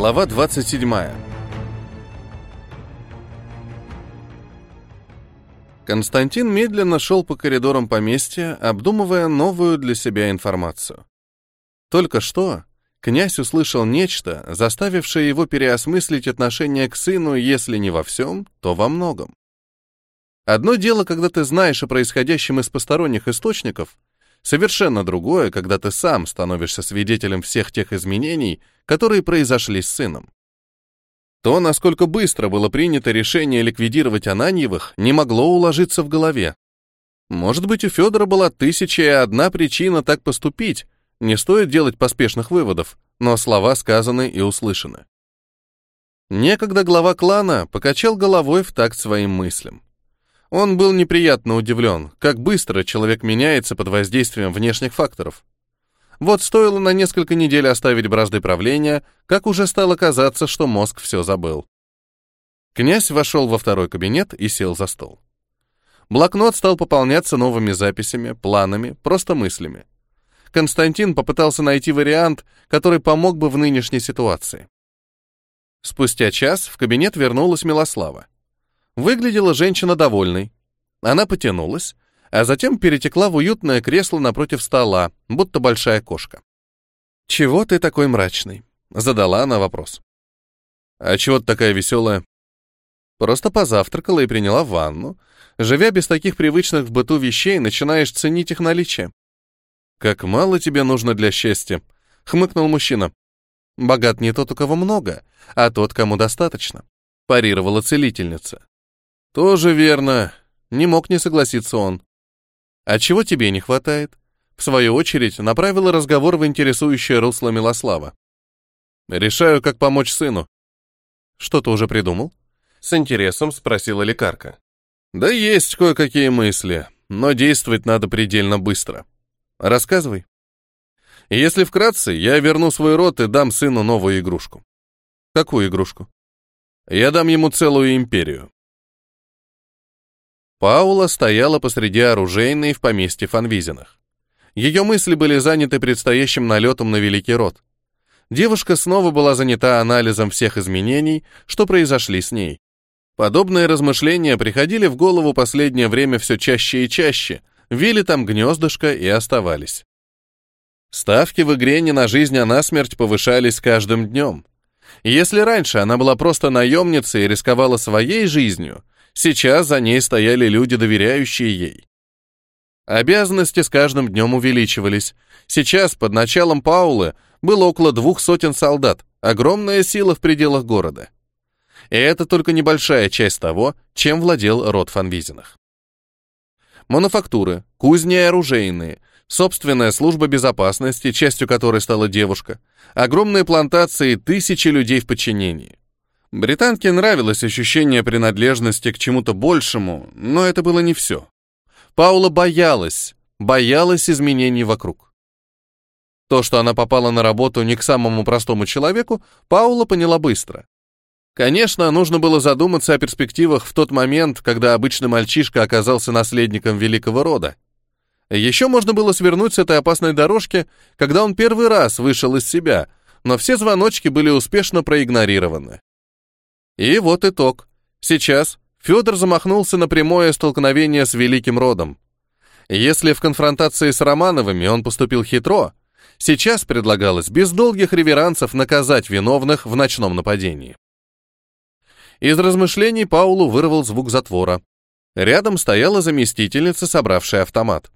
Глава 27. Константин медленно шел по коридорам поместья, обдумывая новую для себя информацию. Только что князь услышал нечто, заставившее его переосмыслить отношение к сыну, если не во всем, то во многом. Одно дело, когда ты знаешь о происходящем из посторонних источников, совершенно другое, когда ты сам становишься свидетелем всех тех изменений, которые произошли с сыном. То, насколько быстро было принято решение ликвидировать Ананьевых, не могло уложиться в голове. Может быть, у Федора была тысяча и одна причина так поступить, не стоит делать поспешных выводов, но слова сказаны и услышаны. Некогда глава клана покачал головой в такт своим мыслям. Он был неприятно удивлен, как быстро человек меняется под воздействием внешних факторов. Вот стоило на несколько недель оставить бразды правления, как уже стало казаться, что мозг все забыл. Князь вошел во второй кабинет и сел за стол. Блокнот стал пополняться новыми записями, планами, просто мыслями. Константин попытался найти вариант, который помог бы в нынешней ситуации. Спустя час в кабинет вернулась Милослава. Выглядела женщина довольной. Она потянулась, а затем перетекла в уютное кресло напротив стола, будто большая кошка. «Чего ты такой мрачный?» — задала она вопрос. «А чего ты такая веселая?» Просто позавтракала и приняла ванну. Живя без таких привычных в быту вещей, начинаешь ценить их наличие. «Как мало тебе нужно для счастья», — хмыкнул мужчина. «Богат не тот, у кого много, а тот, кому достаточно», — парировала целительница. «Тоже верно», — не мог не согласиться он. А чего тебе не хватает? В свою очередь, направила разговор в интересующее русло Милослава. Решаю, как помочь сыну. Что ты уже придумал? С интересом спросила лекарка. Да есть кое-какие мысли, но действовать надо предельно быстро. Рассказывай. Если вкратце, я верну свой род и дам сыну новую игрушку. Какую игрушку? Я дам ему целую империю. Паула стояла посреди оружейной в поместье Фанвизинах. Ее мысли были заняты предстоящим налетом на Великий Род. Девушка снова была занята анализом всех изменений, что произошли с ней. Подобные размышления приходили в голову последнее время все чаще и чаще, вили там гнездышко и оставались. Ставки в игре не на жизнь, а на смерть повышались каждым днем. Если раньше она была просто наемницей и рисковала своей жизнью, Сейчас за ней стояли люди, доверяющие ей. Обязанности с каждым днем увеличивались. Сейчас под началом Паулы было около двух сотен солдат, огромная сила в пределах города. И это только небольшая часть того, чем владел род Фанвизинах. Мануфактуры, кузни и оружейные, собственная служба безопасности, частью которой стала девушка, огромные плантации, тысячи людей в подчинении. Британке нравилось ощущение принадлежности к чему-то большему, но это было не все. Паула боялась, боялась изменений вокруг. То, что она попала на работу не к самому простому человеку, Паула поняла быстро. Конечно, нужно было задуматься о перспективах в тот момент, когда обычный мальчишка оказался наследником великого рода. Еще можно было свернуть с этой опасной дорожки, когда он первый раз вышел из себя, но все звоночки были успешно проигнорированы. И вот итог. Сейчас Федор замахнулся на прямое столкновение с великим родом. Если в конфронтации с Романовыми он поступил хитро, сейчас предлагалось без долгих реверансов наказать виновных в ночном нападении. Из размышлений Паулу вырвал звук затвора. Рядом стояла заместительница, собравшая автомат.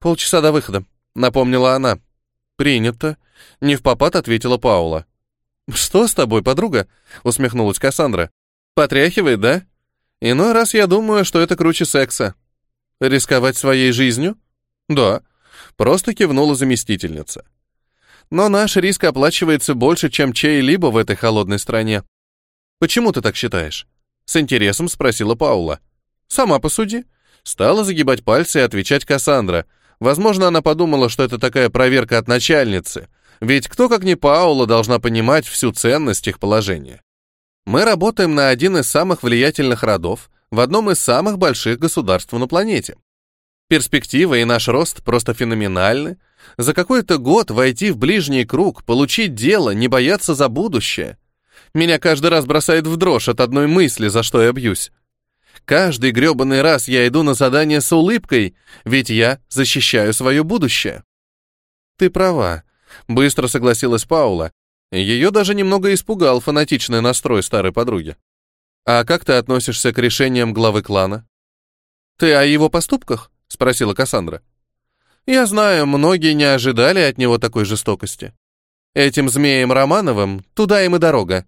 «Полчаса до выхода», — напомнила она. «Принято», — не в попад ответила Паула. «Что с тобой, подруга?» — усмехнулась Кассандра. «Потряхивает, да? Иной раз я думаю, что это круче секса. Рисковать своей жизнью?» «Да», — просто кивнула заместительница. «Но наш риск оплачивается больше, чем чей-либо в этой холодной стране». «Почему ты так считаешь?» — с интересом спросила Паула. «Сама посуди». Стала загибать пальцы и отвечать Кассандра. Возможно, она подумала, что это такая проверка от начальницы, ведь кто, как не Паула, должна понимать всю ценность их положения? Мы работаем на один из самых влиятельных родов в одном из самых больших государств на планете. Перспектива и наш рост просто феноменальны, За какой-то год войти в ближний круг, получить дело, не бояться за будущее. Меня каждый раз бросает в дрожь от одной мысли, за что я бьюсь. Каждый грёбаный раз я иду на задание с улыбкой, ведь я защищаю свое будущее. Ты права, быстро согласилась Паула. Ее даже немного испугал фанатичный настрой старой подруги. А как ты относишься к решениям главы клана? Ты о его поступках? спросила Кассандра. Я знаю, многие не ожидали от него такой жестокости. Этим змеем Романовым туда им и дорога.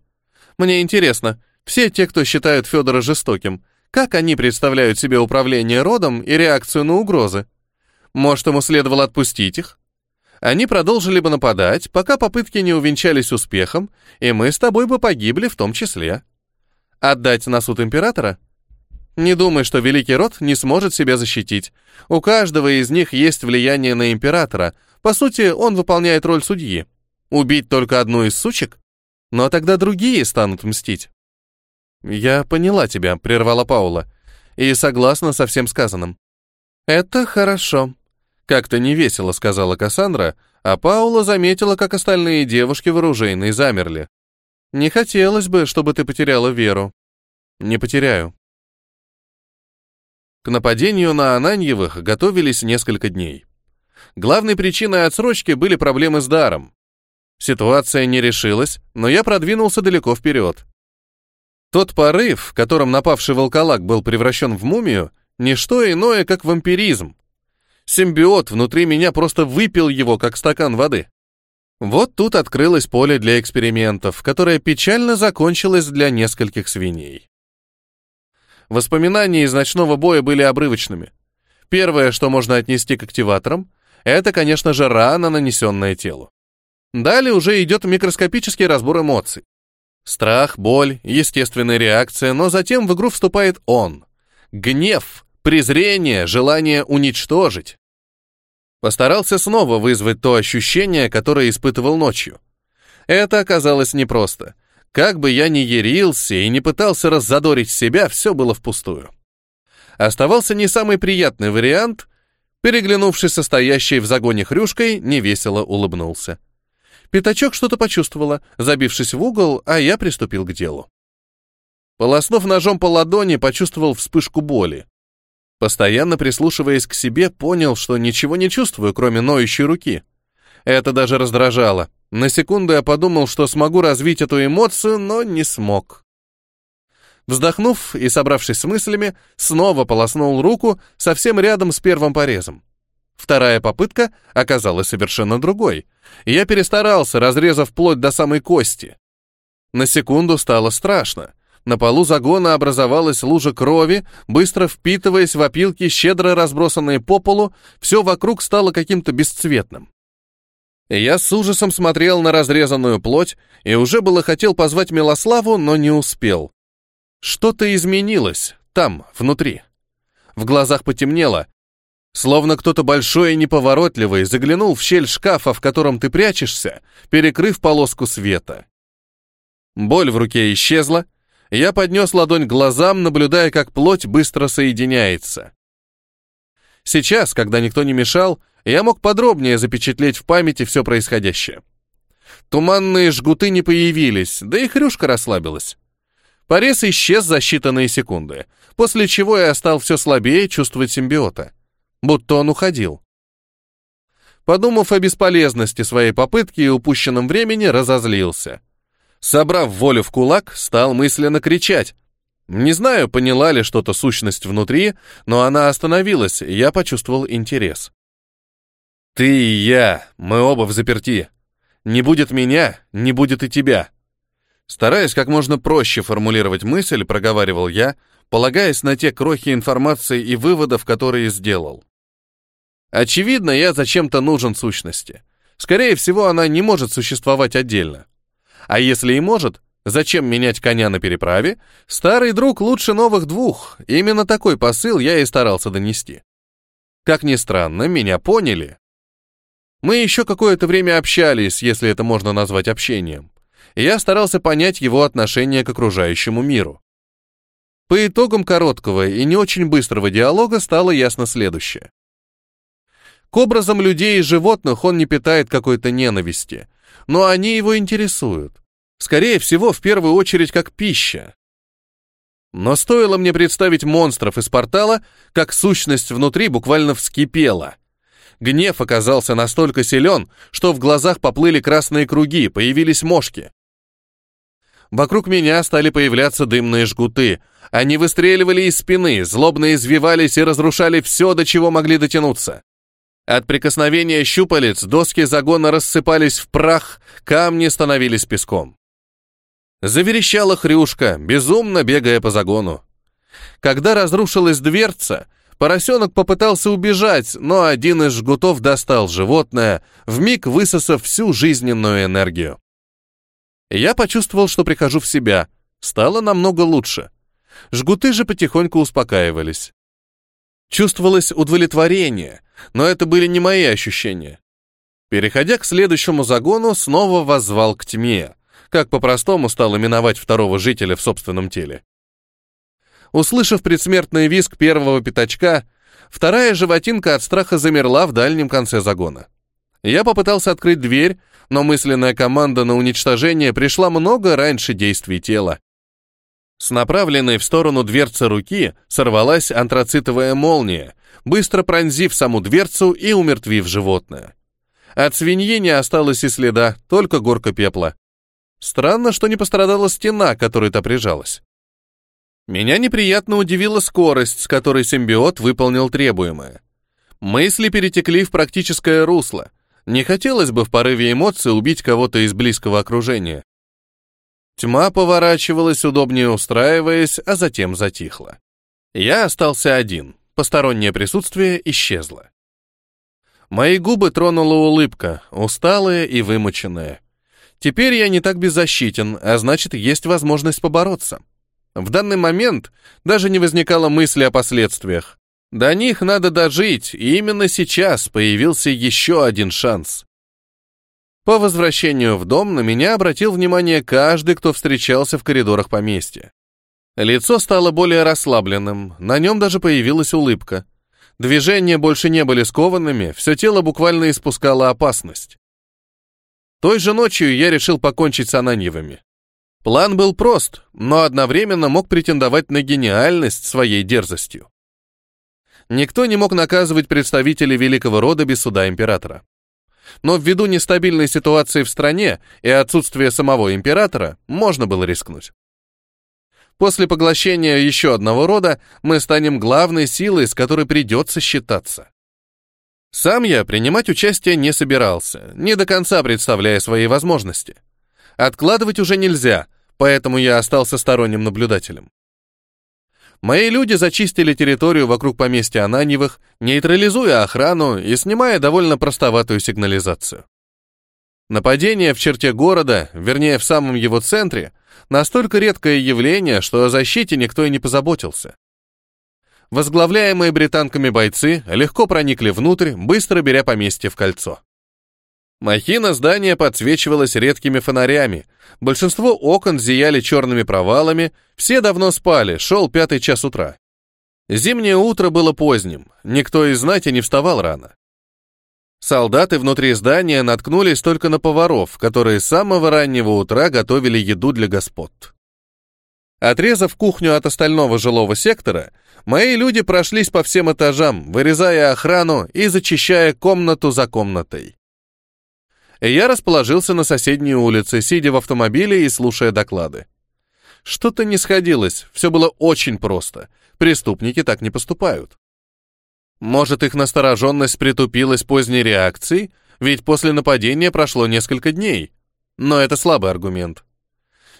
Мне интересно, все те, кто считают Федора жестоким, как они представляют себе управление родом и реакцию на угрозы? Может, ему следовало отпустить их? Они продолжили бы нападать, пока попытки не увенчались успехом, и мы с тобой бы погибли в том числе. Отдать на суд императора? Не думай, что великий род не сможет себя защитить. У каждого из них есть влияние на императора. По сути, он выполняет роль судьи. Убить только одну из сучек? Но тогда другие станут мстить. «Я поняла тебя», — прервала Паула, «и согласна со всем сказанным». «Это хорошо», — как-то невесело сказала Кассандра, а Паула заметила, как остальные девушки вооруженные замерли. «Не хотелось бы, чтобы ты потеряла веру». «Не потеряю», к нападению на Ананьевых готовились несколько дней. Главной причиной отсрочки были проблемы с даром. Ситуация не решилась, но я продвинулся далеко вперед. Тот порыв, которым напавший волколак был превращен в мумию, не что иное, как вампиризм. Симбиот внутри меня просто выпил его, как стакан воды. Вот тут открылось поле для экспериментов, которое печально закончилось для нескольких свиней. Воспоминания из ночного боя были обрывочными. Первое, что можно отнести к активаторам, это, конечно же, рана, нанесенная телу. Далее уже идет микроскопический разбор эмоций. Страх, боль, естественная реакция, но затем в игру вступает он. Гнев, презрение, желание уничтожить. Постарался снова вызвать то ощущение, которое испытывал ночью. Это оказалось непросто. Как бы я ни ярился и не пытался раззадорить себя, все было впустую. Оставался не самый приятный вариант. Переглянувшись со стоящей в загоне хрюшкой, невесело улыбнулся. Пятачок что-то почувствовала, забившись в угол, а я приступил к делу. Полоснув ножом по ладони, почувствовал вспышку боли. Постоянно прислушиваясь к себе, понял, что ничего не чувствую, кроме ноющей руки. Это даже раздражало. На секунду я подумал, что смогу развить эту эмоцию, но не смог. Вздохнув и собравшись с мыслями, снова полоснул руку совсем рядом с первым порезом. Вторая попытка оказалась совершенно другой. Я перестарался, разрезав плоть до самой кости. На секунду стало страшно. На полу загона образовалась лужа крови, быстро впитываясь в опилки, щедро разбросанные по полу, все вокруг стало каким-то бесцветным. Я с ужасом смотрел на разрезанную плоть и уже было хотел позвать Милославу, но не успел. Что-то изменилось там, внутри. В глазах потемнело, словно кто-то большой и неповоротливый заглянул в щель шкафа, в котором ты прячешься, перекрыв полоску света. Боль в руке исчезла, я поднес ладонь к глазам, наблюдая, как плоть быстро соединяется. Сейчас, когда никто не мешал, я мог подробнее запечатлеть в памяти все происходящее. Туманные жгуты не появились, да и хрюшка расслабилась. Порез исчез за считанные секунды, после чего я стал все слабее чувствовать симбиота. Будто он уходил. Подумав о бесполезности своей попытки и упущенном времени, разозлился. Собрав волю в кулак, стал мысленно кричать. Не знаю, поняла ли что-то сущность внутри, но она остановилась, и я почувствовал интерес. Ты и я, мы оба в заперти. Не будет меня, не будет и тебя. Стараясь как можно проще формулировать мысль, проговаривал я, полагаясь на те крохи информации и выводов, которые сделал. Очевидно, я зачем-то нужен сущности. Скорее всего, она не может существовать отдельно. А если и может, зачем менять коня на переправе? Старый друг лучше новых двух. Именно такой посыл я и старался донести. Как ни странно, меня поняли, мы еще какое-то время общались, если это можно назвать общением. Я старался понять его отношение к окружающему миру. По итогам короткого и не очень быстрого диалога стало ясно следующее. К образам людей и животных он не питает какой-то ненависти, но они его интересуют. Скорее всего, в первую очередь как пища. Но стоило мне представить монстров из портала, как сущность внутри буквально вскипела. Гнев оказался настолько силен, что в глазах поплыли красные круги, появились мошки. Вокруг меня стали появляться дымные жгуты. Они выстреливали из спины, злобно извивались и разрушали все, до чего могли дотянуться. От прикосновения щупалец доски загона рассыпались в прах, камни становились песком. Заверещала хрюшка, безумно бегая по загону. Когда разрушилась дверца, поросенок попытался убежать, но один из жгутов достал животное, вмиг высосав всю жизненную энергию. Я почувствовал, что прихожу в себя. Стало намного лучше. Жгуты же потихоньку успокаивались. Чувствовалось удовлетворение, но это были не мои ощущения. Переходя к следующему загону, снова воззвал к тьме как по-простому стал именовать второго жителя в собственном теле. Услышав предсмертный визг первого пятачка, вторая животинка от страха замерла в дальнем конце загона. Я попытался открыть дверь, но мысленная команда на уничтожение пришла много раньше действий тела. С направленной в сторону дверцы руки сорвалась антрацитовая молния, быстро пронзив саму дверцу и умертвив животное. От свиньи не осталось и следа, только горка пепла. Странно, что не пострадала стена, которой та прижалась. Меня неприятно удивила скорость, с которой симбиот выполнил требуемое. Мысли перетекли в практическое русло. Не хотелось бы в порыве эмоций убить кого-то из близкого окружения. Тьма поворачивалась, удобнее устраиваясь, а затем затихла. Я остался один, постороннее присутствие исчезло. Мои губы тронула улыбка, усталая и вымученная. Теперь я не так беззащитен, а значит, есть возможность побороться. В данный момент даже не возникало мысли о последствиях. До них надо дожить, и именно сейчас появился еще один шанс. По возвращению в дом на меня обратил внимание каждый, кто встречался в коридорах поместья. Лицо стало более расслабленным, на нем даже появилась улыбка. Движения больше не были скованными, все тело буквально испускало опасность. Той же ночью я решил покончить с Ананьевыми. План был прост, но одновременно мог претендовать на гениальность своей дерзостью. Никто не мог наказывать представителей великого рода без суда императора. Но ввиду нестабильной ситуации в стране и отсутствия самого императора, можно было рискнуть. После поглощения еще одного рода мы станем главной силой, с которой придется считаться. Сам я принимать участие не собирался, не до конца представляя свои возможности. Откладывать уже нельзя, поэтому я остался сторонним наблюдателем. Мои люди зачистили территорию вокруг поместья Ананьевых, нейтрализуя охрану и снимая довольно простоватую сигнализацию. Нападение в черте города, вернее в самом его центре, настолько редкое явление, что о защите никто и не позаботился. Возглавляемые британками бойцы легко проникли внутрь, быстро беря поместье в кольцо. Махина здания подсвечивалась редкими фонарями, большинство окон зияли черными провалами, все давно спали, шел пятый час утра. Зимнее утро было поздним, никто из знати не вставал рано. Солдаты внутри здания наткнулись только на поваров, которые с самого раннего утра готовили еду для господ. Отрезав кухню от остального жилого сектора, мои люди прошлись по всем этажам, вырезая охрану и зачищая комнату за комнатой. Я расположился на соседней улице, сидя в автомобиле и слушая доклады. Что-то не сходилось, все было очень просто. Преступники так не поступают. Может, их настороженность притупилась поздней реакцией, ведь после нападения прошло несколько дней. Но это слабый аргумент.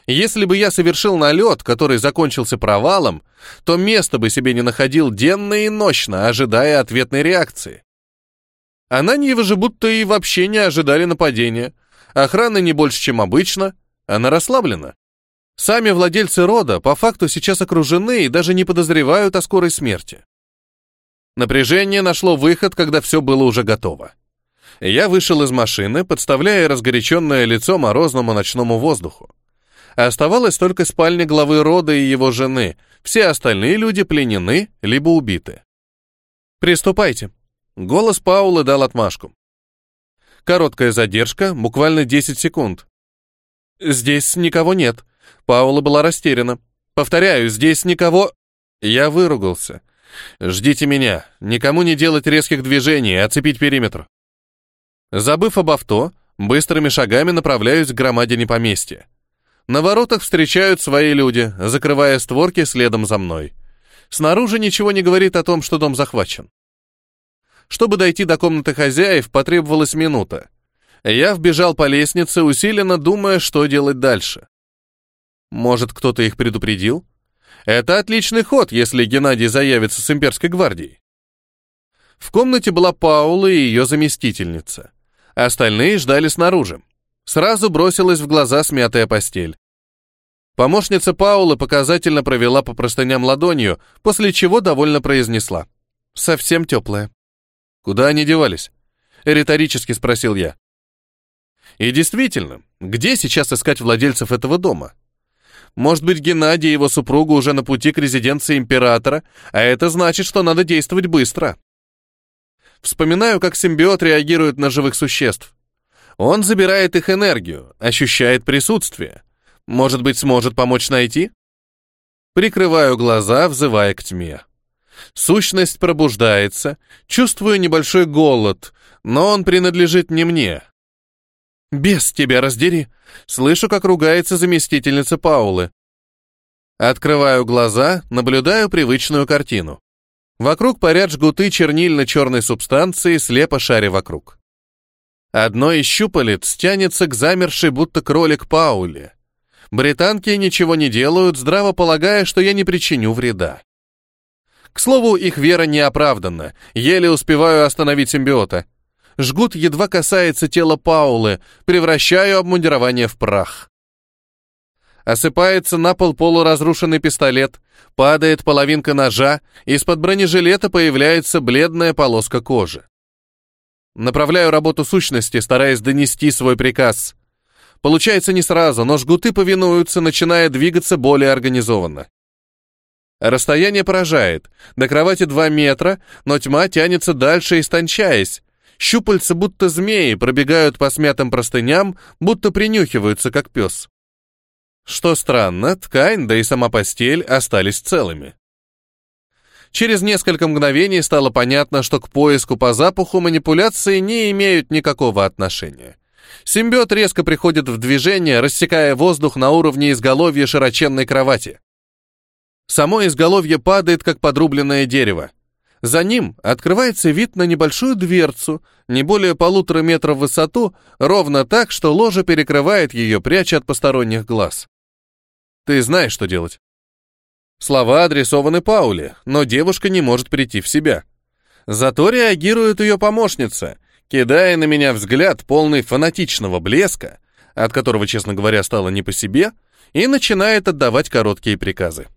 Если бы я совершил налет, который закончился провалом, то место бы себе не находил денно и ночно, ожидая ответной реакции. Ананьевы же будто и вообще не ожидали нападения. Охрана не больше, чем обычно, она расслаблена. Сами владельцы рода по факту сейчас окружены и даже не подозревают о скорой смерти. Напряжение нашло выход, когда все было уже готово. Я вышел из машины, подставляя разгоряченное лицо морозному ночному воздуху. Оставалась только спальня главы рода и его жены. Все остальные люди пленены, либо убиты. «Приступайте», Голос Паулы дал отмашку. Короткая задержка, буквально 10 секунд. «Здесь никого нет». Паула была растеряна. «Повторяю, здесь никого...» Я выругался. «Ждите меня. Никому не делать резких движений, оцепить периметр». Забыв об авто, быстрыми шагами направляюсь к громадине поместья. На воротах встречают свои люди, закрывая створки следом за мной. Снаружи ничего не говорит о том, что дом захвачен. Чтобы дойти до комнаты хозяев, потребовалась минута. Я вбежал по лестнице, усиленно думая, что делать дальше. Может, кто-то их предупредил? Это отличный ход, если Геннадий заявится с имперской гвардией. В комнате была Паула и ее заместительница. Остальные ждали снаружи. Сразу бросилась в глаза смятая постель. Помощница Паулы показательно провела по простыням ладонью, после чего довольно произнесла. «Совсем теплая». «Куда они девались?» — риторически спросил я. И действительно, где сейчас искать владельцев этого дома? Может быть, Геннадий и его супруга уже на пути к резиденции императора, а это значит, что надо действовать быстро. Вспоминаю, как симбиот реагирует на живых существ. Он забирает их энергию, ощущает присутствие. Может быть, сможет помочь найти? Прикрываю глаза, взывая к тьме. Сущность пробуждается, чувствую небольшой голод, но он принадлежит не мне. «Бес тебя раздери!» Слышу, как ругается заместительница Паулы. Открываю глаза, наблюдаю привычную картину. Вокруг парят жгуты чернильно-черной субстанции, слепо шаря вокруг. Одно из щупалец тянется к замершей, будто кролик Пауле. Британки ничего не делают, здраво полагая, что я не причиню вреда. К слову, их вера не оправдана, еле успеваю остановить симбиота. Жгут едва касается тела Паулы, превращаю обмундирование в прах. Осыпается на пол полуразрушенный пистолет, падает половинка ножа, из-под бронежилета появляется бледная полоска кожи. Направляю работу сущности, стараясь донести свой приказ. Получается не сразу, но жгуты повинуются, начиная двигаться более организованно. Расстояние поражает. До кровати 2 метра, но тьма тянется дальше, истончаясь. Щупальца, будто змеи, пробегают по смятым простыням, будто принюхиваются, как пес. Что странно, ткань, да и сама постель остались целыми. Через несколько мгновений стало понятно, что к поиску по запаху манипуляции не имеют никакого отношения. Симбиот резко приходит в движение, рассекая воздух на уровне изголовья широченной кровати. Само изголовье падает, как подрубленное дерево. За ним открывается вид на небольшую дверцу, не более полутора метров в высоту, ровно так, что ложа перекрывает ее, пряча от посторонних глаз. Ты знаешь, что делать. Слова адресованы Пауле, но девушка не может прийти в себя. Зато реагирует ее помощница, кидая на меня взгляд полный фанатичного блеска, от которого, честно говоря, стало не по себе, и начинает отдавать короткие приказы.